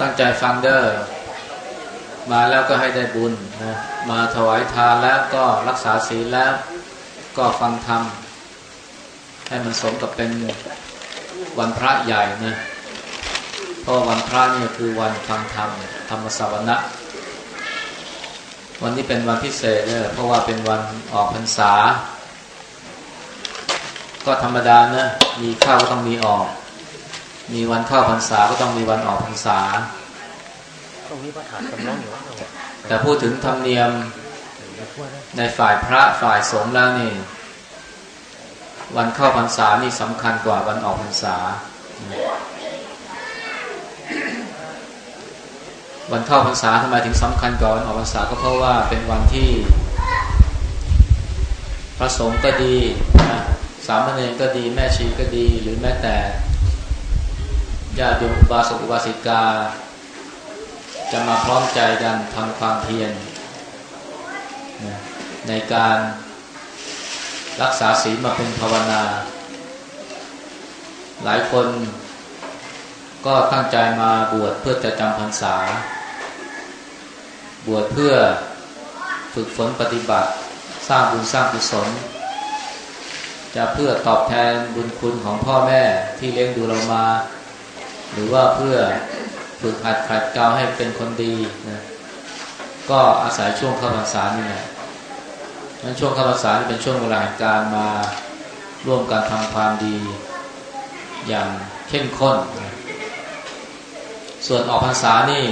ตั้งใจฟังเด้อมาแล้วก็ให้ได้บุญนะมาถวายทานแล้วก็รักษาศีลแล้ว ก็ฟังธรรมให้มันสมกับเป็นวันพระใหญ่นะเพราะวันพระนี่คือวันฟังธรรมธรรมสวนะวันนี้เป็นวันพิเศษเลยเพราะว่าเป็นวันออกพรรษา ก็ธรรมดานะมีข้าวก็ต้องมีออก มีวันเข้าพรรษาก็ต้องมีวันออกพรรษา ตรงนี้พระถาดกำลังอยู่แต่พูดถึงธรรมเนียมในฝ่ายพระฝ่ายสงฆ์แล้วนี่ วันเข้าพรรษานี่สำคัญกว่าวันออกพรรษา วันเข้าพรรษาทำไมถึงสำคัญกว่าวันออกพรรษาก็เพราะว่าเป็นวันที่ พระสงฆ์ก็ดีนะสามเณรก็ดีแม่ชีก็ดีหรือแม้แต่ ญาติโยมอุบาสกอุบาสิกา จะมาพร้อมใจกันทำความเพียรในการรักษาศีลมาเป็นภาวนา หลายคนก็ตั้งใจมาบวชเพื่อจะจำพรรษา บวชเพื่อฝึกฝนปฏิบัติ สร้างบุญสร้างกุศล จะเพื่อตอบแทนบุญคุณของพ่อแม่ที่เลี้ยงดูเรามา หรือว่าเพื่อฝึกหัดขัดเกลาให้เป็นคนดีนะก็อาศัยช่วงเข้าพรรษานี่แหละนั้นช่วงเข้าพรรษาเป็นช่วงเวลาการมาร่วมกันทำความดี อย่างเข้มข้น ส่วนออกพรรษานี่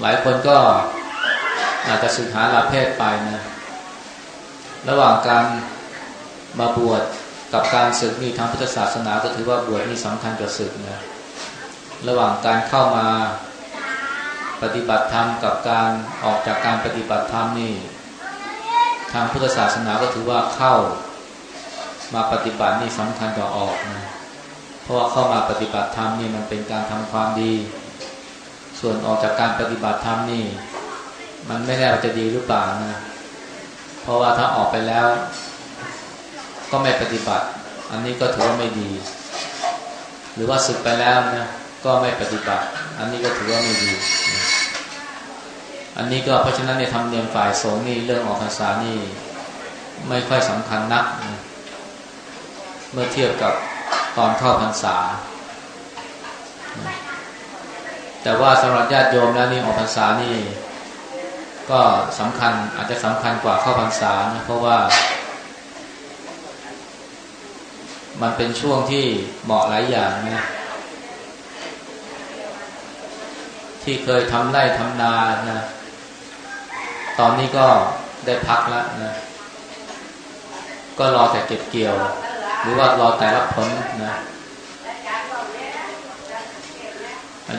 หลายคนก็อาจจะสึกหาลาเพศไปนะ ระหว่างการมาบวช กับการศึกนี่ทางพุทธศาสนาก็ถือว่าบวชนี่สำคัญกว่าศึกนะระหว่างการเข้ามาปฏิบัติธรรมกับการออกจากการปฏิบัติธรรมนี่ ทางพุทธศาสนาก็ถือว่าเข้ามาปฏิบัตินี่สำคัญกว่าออกนะเพราะว่าเข้ามาปฏิบัติธรรมนี่มันเป็นการทำความดี ส่วนออกจากการปฏิบัติธรรมนี่ มันไม่แน่ว่าจะดีหรือเปล่านะเพราะว่าถ้าออกไปแล้ว ก็ไม่ปฏิบัติ อันนี้ก็ถือว่าไม่ดี หรือว่าสึกไปแล้วนะก็ไม่ปฏิบัติ อันนี้ก็ถือว่าไม่ดี อันนี้ก็เพราะฉะนั้นในธรรมเนียมฝ่ายสงฆ์นี่เรื่องออกพรรษานี่ไม่ค่อยสำคัญนักนะเมื่อเทียบกับตอนเข้าพรรษา แต่ว่าสำหรับญาติโยมแล้วนี่ออกพรรษานี่ ก็สำคัญอาจจะสำคัญกว่าเข้าพรรษานะเพราะว่า มันเป็นช่วงที่เหมาะหลายอย่างนะที่เคยทำไร่ทำนานะ ตอนนี้ก็ได้พักแล้วนะ ก็รอแต่เก็บเกี่ยว หรือว่ารอแต่รับผลนะ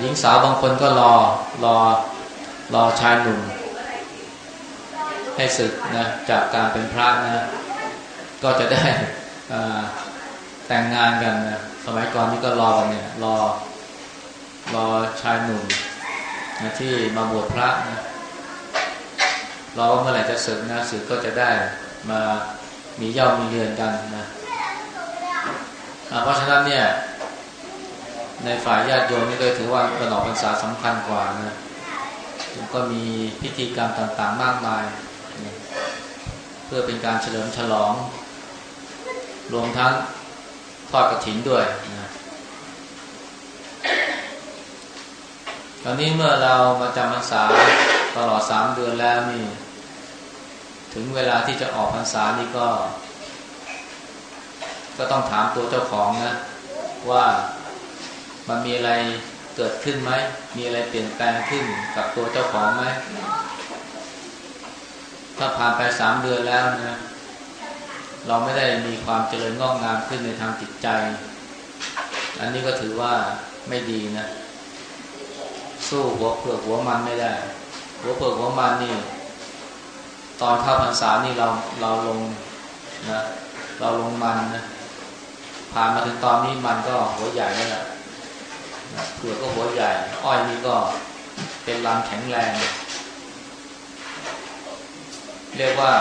หญิงสาวบางคนก็รอรอรอชายหนุ่ม ให้ศึกนะจากการเป็นพระนะ ก็จะได้อ่า แต่งงานกันนะสมัยก่อนนี่ก็รอกันเนี่ย รอ รอชายหนุ่มนะที่มาบวชพระนะรอว่าเมื่อไหร่จะสึกนะสึกก็จะได้มามีเย่ามีเรือนกันนะเพราะฉะนั้นเนี่ย ในฝ่ายญาติโยมนี่เลยถือว่าวันออกพรรษาสำคัญกว่านะก็มีพิธีกรรมต่างๆมากมาย เพื่อเป็นการเฉลิมฉลอง รวมทั้ง ทอดกระถินด้วยนะตอนนี้เมื่อเรามาจำพรรษาตลอดสามเดือนแล้วนี่ ถึงเวลาที่จะออกพรรษานี่ก็ ก็ต้องถามตัวเจ้าของนะ ว่ามันมีอะไรเกิดขึ้นไหม มีอะไรเปลี่ยนแปลงขึ้นกับตัวเจ้าของไหม ถ้าผ่านไปสามเดือนแล้วนะ เราไม่ได้มีความเจริญงอกงามขึ้นในทางจิตใจ อันนี้ก็ถือว่าไม่ดีนะ สู้หัวเผือกหัวมันไม่ได้ หัวเปิดหัวมันนี่ ตอนเข้าพรรษานี่เราเราลงนะเราลงมันนะผ่านมาถึงตอนนี้มันก็หัวใหญ่แล้วนะเผือกก็หัวใหญ่ อ้อยนี่ก็เป็นลำแข็งแรง เรียกว่า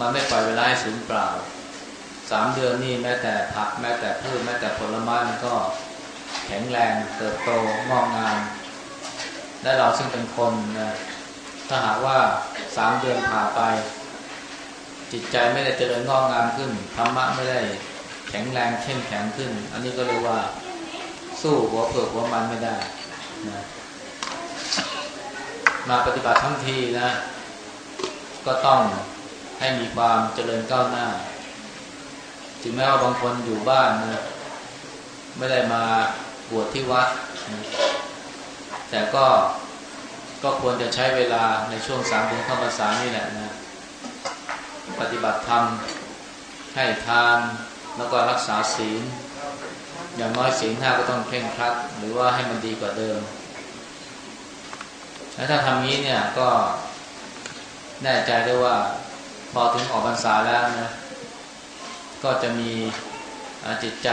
มันไม่ปล่อยเวลาให้สูญเปล่าสามเดือนนี่แม้แต่ผักแม้แต่พืชแม้แต่ผลไม้มันก็แข็งแรงเติบโตงอกงาม และเราซึ่งเป็นคนนะถ้าหากว่าสามเดือนผ่านไป จิตใจไม่ได้เจริญงอกงามขึ้นธรรมะไม่ได้แข็งแรงเข้มแข็งขึ้น อันนี้ก็เรียกว่าสู้หัวเผือกหัวมันไม่ได้นะมาปฏิบัติทั้งทีนะ ก็ต้อง ให้มีความเจริญก้าวหน้า ถึงแม้ว่าบางคนอยู่บ้านนะไม่ได้มาบวชที่วัดนะแต่ก็ก็ควรจะใช้เวลาในช่วงสามเดือนเข้าพรรษานี่แหละนะ ปฏิบัติธรรม ให้ทาน แล้วก็รักษาศีล อย่างน้อยศีลห้าก็ต้องเคร่งครัด หรือว่าให้มันดีกว่าเดิม แล้วถ้าทำนี้เนี่ยก็แน่ใจได้ว่า พอถึงออกพรรษาแล้วนะก็จะมีจิตใจ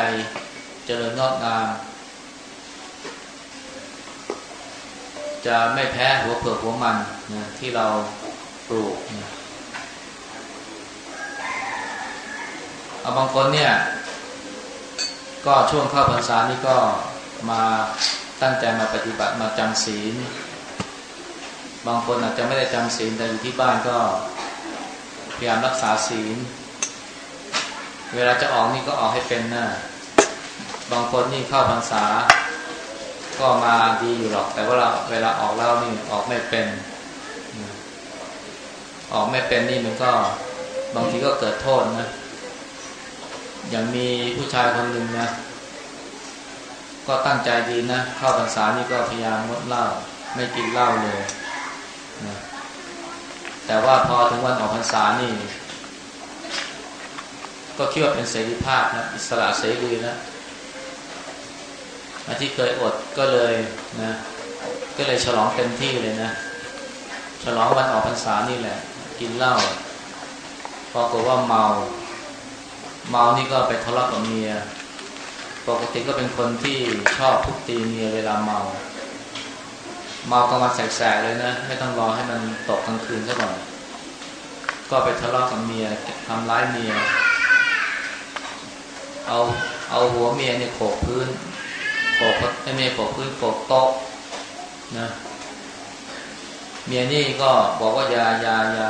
เจริญงอกงาม จะไม่แพ้หัวเผือกหัวมันนะที่เราปลูกนะเอาบางคนเนี่ย ก็ช่วงเข้าพรรษานี่ก็มาตั้งใจมาปฏิบัติมาจำศีล บางคนอาจจะไม่ได้จำศีลแต่อยู่ที่บ้านก็ พยายามรักษาศีล เวลาจะออกนี่ก็ออกให้เป็นนะบางคนนี่เข้าพรรษา ก็มาดีอยู่หรอก แต่ว่าเราเวลาออกแล้วนี่ออกไม่เป็น ออกไม่เป็นนี่มันก็บางทีก็เกิดโทษนะอย่างมีผู้ชายคนหนึ่งนะ ก็ตั้งใจดีนะ เข้าพรรษานี่ก็พยายามงดเหล้าไม่กินเหล้าเลยนะ แต่ว่าพอถึงวันออกพรรษานี่ ก็คิดว่าเป็นเสรีภาพนะอิสระเสรีนะที่เคยอดก็เลยนะก็เลยฉลองเต็มที่เลยนะ ฉลองวันออกพรรษานี่แหละ กินเหล้าพอกว่าเมา เมานี่ก็ไปทะเลาะกับเมีย ปกติก็เป็นคนที่ชอบทุบตีเมียเวลาเมา มากลางวันแสกๆเลยนะ ไม่ต้องรอให้มันตกกลางคืนซะก่อนก็ไปทะเลาะกับเมียทำร้ายเมีย เอาเอาหัวเมียเนี่ยโขกพื้นโขกไม่เมียโขกพื้นโขกโต๊ะนะเมียนี่ก็บอกว่ายายายา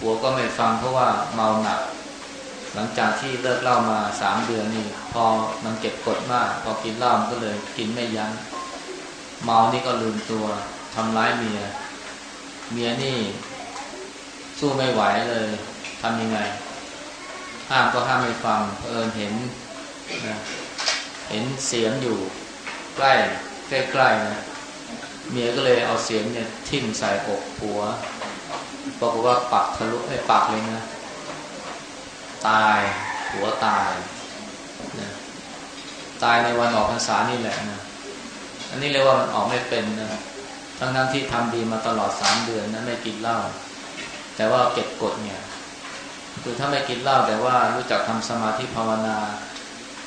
หัวก็ไม่ฟังเพราะว่าเมาหนัก หลังจากที่เลิกเหล้ามาสามเดือนนี่ พอมันเก็บกดมาก พอกินเหล้ามันก็เลยกินไม่ยัง้ง เมานี่ก็ลืมตัวทำร้ายเมีย เมียนี่สู้ไม่ไหวเลยทำยังไง ห้ามก็ห้ามไม่ฟังเพอิญเห็นนะเห็นเสียงอยู่ใกล้ใกล้ๆนะเมียก็เลยเอาเสียงเนี่ยทิ่มใส่อกผัวบอกว่าปักทะลุให้ปักเลยนะ ตายหัวตายนะตายในวันออกพรรษานี่แหละนะ อันนี้เรียกว่ามันออกไม่เป็นนะทั้งนั้นที่ทำดีมาตลอดสามเดือนนะไม่กินเหล้าแต่ว่าเก็บกดเนี่ย คือถ้าไม่กินเหล้าแต่ว่ารู้จักทำสมาธิภาวนา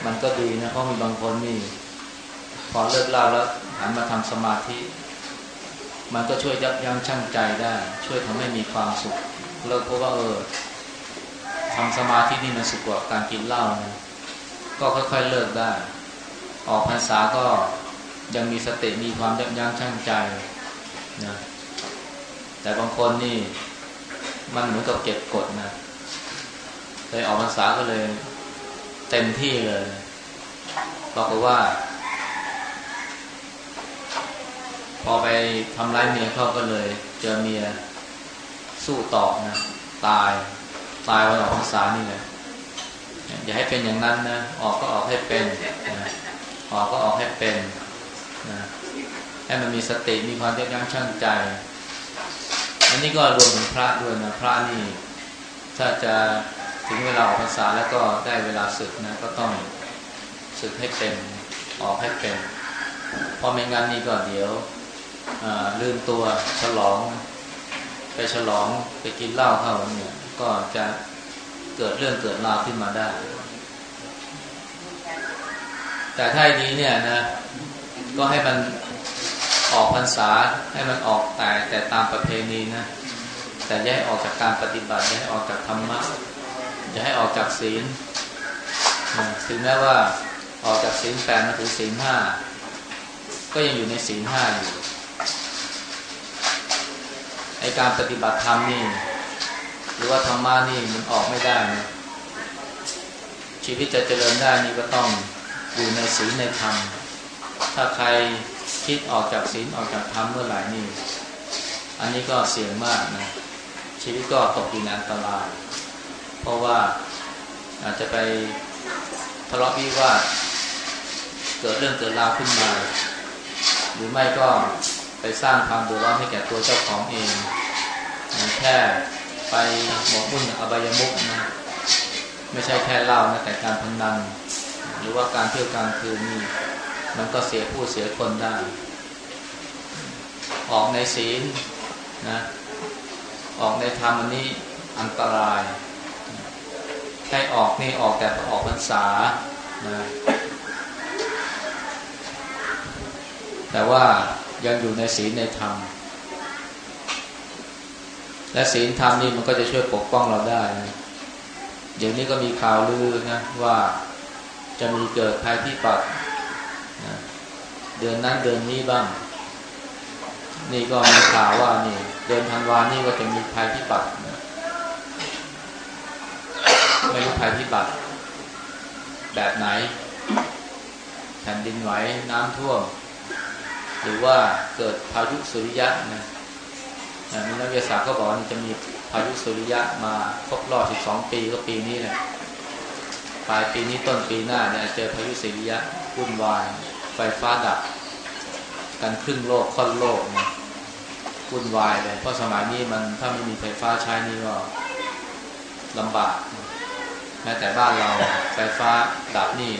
มันก็ดีนะเพราะมีบางคนนี่พอเลิกเหล้าแล้วหันมาทำสมาธิ มันก็ช่วยยับยั้งชั่งใจได้ ช่วยทำให้มีความสุขเลิกเพราะว่าเออทำสมาธินี่มันสุกกว่าการกินเหล้านะก็ค่อยๆเลิกได้ ออกพรรษาก็ ยังมีสติมีความยับยั้งชั่งใจนะแต่บางคนนี่ มันเหมือนกับเก็บกดนะเลยออกพรรษาก็เลย เต็มที่เลยบอกว่า พอไปทำร้ายเมียเขาก็เลย เจอเมียสู้ตอบนะตายตายวันออกพรรษานี่แหละอย่าให้เป็นอย่างนั้นนะ ออกก็ออกให้เป็นนะออกก็ออกให้เป็น นะให้มันมีสติมีความเยับยั้งชั่งใจ อันนี้ก็รวมถึงพระด้วยนะพระนี่ ถ้าจะถึงเวลาออกพรรษาแล้วก็ได้เวลาศึกนะก็ต้องศึกให้เป็นออกให้เป็นพอไม่งั้นนี่ก็เดี๋ยวลืมตัวฉลอง ไปฉลองไปกินเหล้าเข้าเนี่ยก็จะเกิดเรื่องเกิดราวขึ้นมาได้ แต่ถ้าดีเนี่ยนะ ก็ให้มันออกพรรษาให้มันออกแต่แต่ตามประเพณีนะ แต่อย่าให้ออกจากการปฏิบัติอย่าให้ออกจากธรรมะอย่าให้ออกจากศีลถึงแม้ว่าออกจากศีลแปดมาถึงศีลห้าก็ยังอยู่ในศีลห้าอยู่ไอการปฏิบัติธรรมนี่ หรือว่าธรรมะนี่มันออกไม่ได้นะชีวิตจะเจริญได้นี่ก็ต้องอยู่ในศีลในธรรม ถ้าใครคิดออกจากศีลออกจากธรรมเมื่อไหร่นี่ อันนี้ก็เสี่ยงมากนะ ชีวิตก็ตกอยู่ในอันตราย เพราะว่าอาจจะไปทะเลาะวิวาทเกิดเรื่องเกิดราวขึ้นมา หรือไม่ก็ไปสร้างความเดือดร้อนให้แก่ตัวเจ้าของเองแค่ไปหมกมุ่นอบายมุกนะไม่ใช่แค่เล่านะแต่การพนันหรือว่าการเที่ยวกลางคืนนี่ มันก็เสียผู้เสียคนได้ ออกในศีลนะ ออกในธรรมอันนี้อันตราย ให้ออกนี่ออกแต่ออกพรรษานะแต่ว่ายังอยู่ในศีลในธรรม และศีลธรรมนี่มันก็จะช่วยปกป้องเราได้นะเดี๋ยวนี้ก็มีข่าวลือนะว่าจะมีเกิดภัยพิบัติ เดือนนั้นเดือนนี้บ้าง นี่ก็มีข่าวว่านี่ เดือนธันวานี่ก็จะมีภัยพิบัตินะไม่รู้ภัยพิบัติแบบไหน แผ่นดินไหวน้ำท่วม หรือว่าเกิดพายุสุริยะนะมีนักวิทยาศาสตร์ก็บอกว่าจะมีพายุสุริยะมาครบรอบ 12 ปีก็ปีนี้แหละปลายปีนี้ต้นปีหน้าเนี่ยเจอพายุสุริยะวุ่นวาย ไฟฟ้าดับกันครึ่งโลกค่อนโลกนะวุ่นวายเลยเพราะสมัยนี้มันถ้าไม่มีไฟฟ้าใช้นี่ก็ลำบากแม้แต่บ้านเราไฟฟ้าดับนี่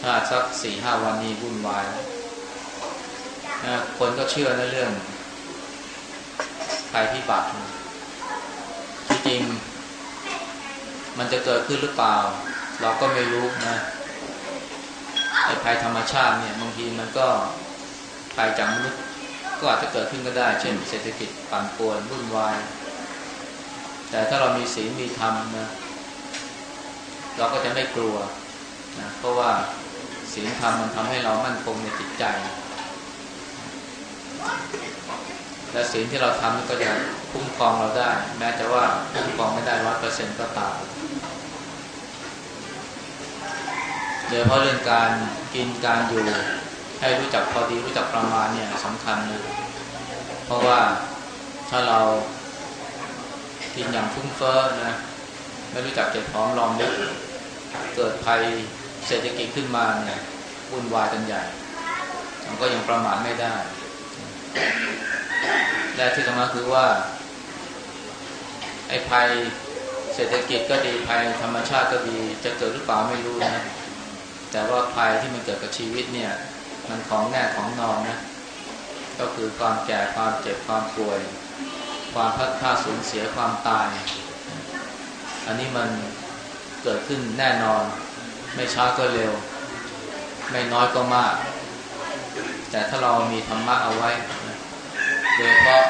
ถ้าสักสี่ห้าวันนี้วุ่นวายนะคนก็เชื่อในเรื่องภัยพิบัติที่จริง มันจะเกิดขึ้นหรือเปล่า เราก็ไม่รู้นะ ไอ้ภัยธรรมชาติเนี่ยบางทีมันก็ภัยจากมนุษย์ก็อาจจะเกิดขึ้นก็ได้ เช่น เศรษฐกิจปั่นป่วนวุ่นวาย แต่ถ้าเรามีศีลมีธรรมนะเราก็จะไม่กลัวนะเพราะว่าศีลธรรมมันทำให้เรามั่นคงในจิตใจ และศีลที่เราทำก็จะคุ้มครองเราได้ แม้จะว่าคุ้มครองไม่ได้ร้อยเปอร์เซ็นต์ก็ตาม โดยเพราะเรื่องการกินการอยู่ให้รู้จักพอดีรู้จักประมาณเนี่ยสำคัญนะเพราะว่าถ้าเรากินอย่างฟุ้งเฟ้อนะไม่รู้จักเก็บพร้อมรอมริบเกิดภัยเศรษฐกิจขึ้นมาเนี่ยวุ่นวายกันใหญ่มันก็ยังประมาทไม่ได้ และที่สำคัญคือว่า ไอ้ภัยเศรษฐกิจก็ดีภัยธรรมชาติก็ดีจะเกิดหรือเปล่าไม่รู้นะ แต่ว่าภัยที่มันเกิดกับชีวิตเนี่ย มันของแน่ของนอนนะ ก็คือความแก่ความเจ็บความป่วย ความพัดพลาดสูญเสียความตาย อันนี้มันเกิดขึ้นแน่นอน ไม่ช้าก็เร็ว ไม่น้อยก็มาก แต่ถ้าเรามีธรรมะเอาไว้โดยเฉพาะ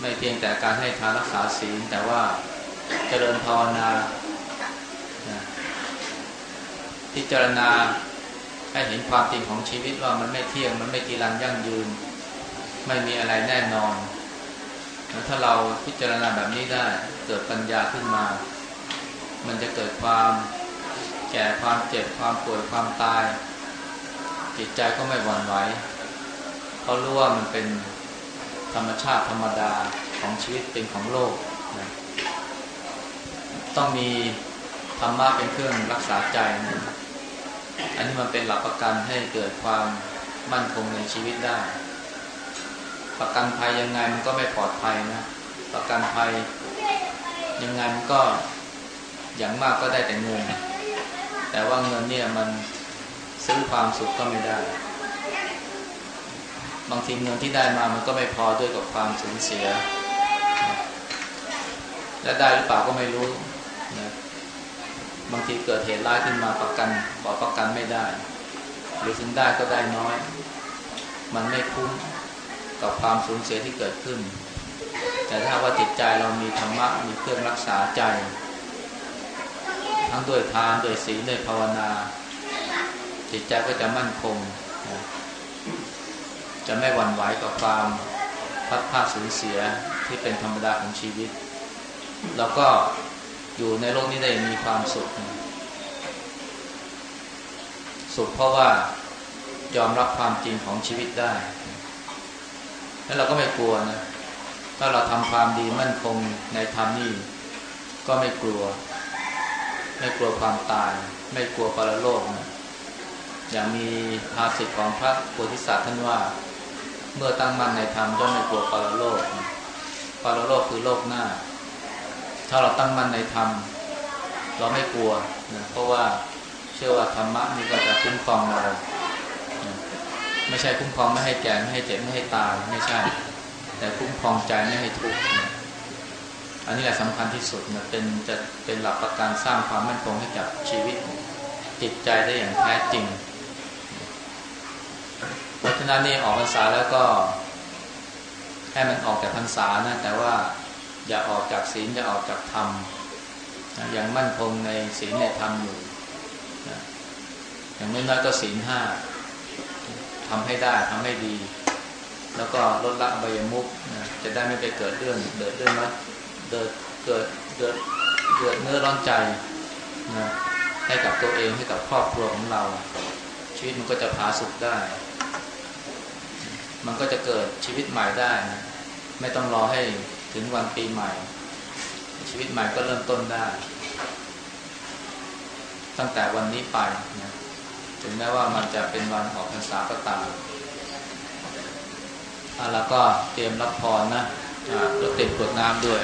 ไม่เพียงแต่การให้ทานรักษาศีลแต่ว่าเจริญภาวนา พิจารณาให้เห็นความจริงของชีวิตว่ามันไม่เที่ยง มันไม่กีรันยั่งยืน ไม่มีอะไรแน่นอนถ้าเราพิจารณาแบบนี้ได้เกิดปัญญาขึ้นมา มันจะเกิดความแก่ความเจ็บความป่วยความตาย จิตใจก็ไม่หวั่นไหวเขาะรู้ว่ามันเป็นธรรมชาติธรรมดาของชีวิตเป็นของโลกนะต้องมี รรมะเป็นเครื่องรักษาใจนะอันนี้มันเป็นหลักประกันให้เกิดความมั่นคงในชีวิตได้ ประกันภัยยังไงมันก็ไม่ปลอดภัยนะ ประกันภัยยังไงมันก็อย่างมากก็ได้แต่เงิน แต่ว่าเงินเนี่ยมันซื้อความสุขก็ไม่ได้ บางทีเงินที่ได้มามันก็ไม่พอด้วยกับความสูญเสีย และได้หรือเปล่าก็ไม่รู้ บางทีเกิดเหตุร้ายขึ้นมาประกันบอประกันไม่ได้ หรือถึงได้ก็ได้น้อย มันไม่คุ้มกับความสูญเสียที่เกิดขึ้น แต่ถ้าว่าจิตใจเรามีธรรมะมีเครื่องรักษาใจ ทั้งด้วยทานด้วยศีลด้วยภาวนา จิตใจก็จะมั่นคง จะไม่หวั่นไหวกับความพัดพาสูญเสียที่เป็นธรรมดาของชีวิต แล้วก็ อยู่ในโลกนี้ได้มีความสุข สุขเพราะว่ายอมรับความจริงของชีวิตได้ แล้วเราก็ไม่กลัวนะ ถ้าเราทำความดีมั่นคงในธรรมนี่ก็ไม่กลัว ไม่กลัวความตาย ไม่กลัวปรโลกนะอย่างมีภาษิตของพระโพธิสัตว์ท่านว่า เมื่อตั้งมั่นในธรรมย่อมไม่กลัวปรโลกปรโลกคือโลกหน้า ถ้าเราตั้งมั่นในธรรมเราไม่กลัวนะเพราะว่าเชื่อว่าธรรมะนี่ก็จะคุ้มครองเรานะไม่ใช่คุ้มครองไม่ให้แก่ไม่ให้เจ็บไม่ให้ตายไม่ใช่ แต่คุ้มครองใจไม่ให้ทุกข์นะอันนี้แหละสำคัญที่สุดนะเป็นจะเป็นหลักประกันสร้างความมั่นคงให้กับชีวิตจิตใจได้อย่างแท้จริงเพราะฉะนั้นนี่ออกพรรษาแล้วก็ให้มันออกจากพรรษานะแต่ว่า อย่าออกจากศีลอย่าออกจากธรรมยังมั่นคงในศีลในธรรมอยู่อย่างน้อยๆก็ศีลห้าทำให้ได้ทำให้ดี แล้วก็ลดละอบายมุกนะจะได้ไม่ไปเกิดเรื่องเดือดเรื่องร้อนเดือดเกิดเดือดเดือดเนื้อร้อนใจนะให้กับตัวเองให้กับครอบครัวของเรา ชีวิตมันก็จะผาสุกได้ มันก็จะเกิดชีวิตใหม่ได้นะไม่ต้องรอให้ ถึงวันปีใหม่ ชีวิตใหม่ก็เริ่มต้นได้ ตั้งแต่วันนี้ไปนะถึงแม้ว่ามันจะเป็นวันออกพรรษาก็ตามอะแล้วก็เตรียมรับพรนะอะแล้วเตรียมกรวดน้ำด้วย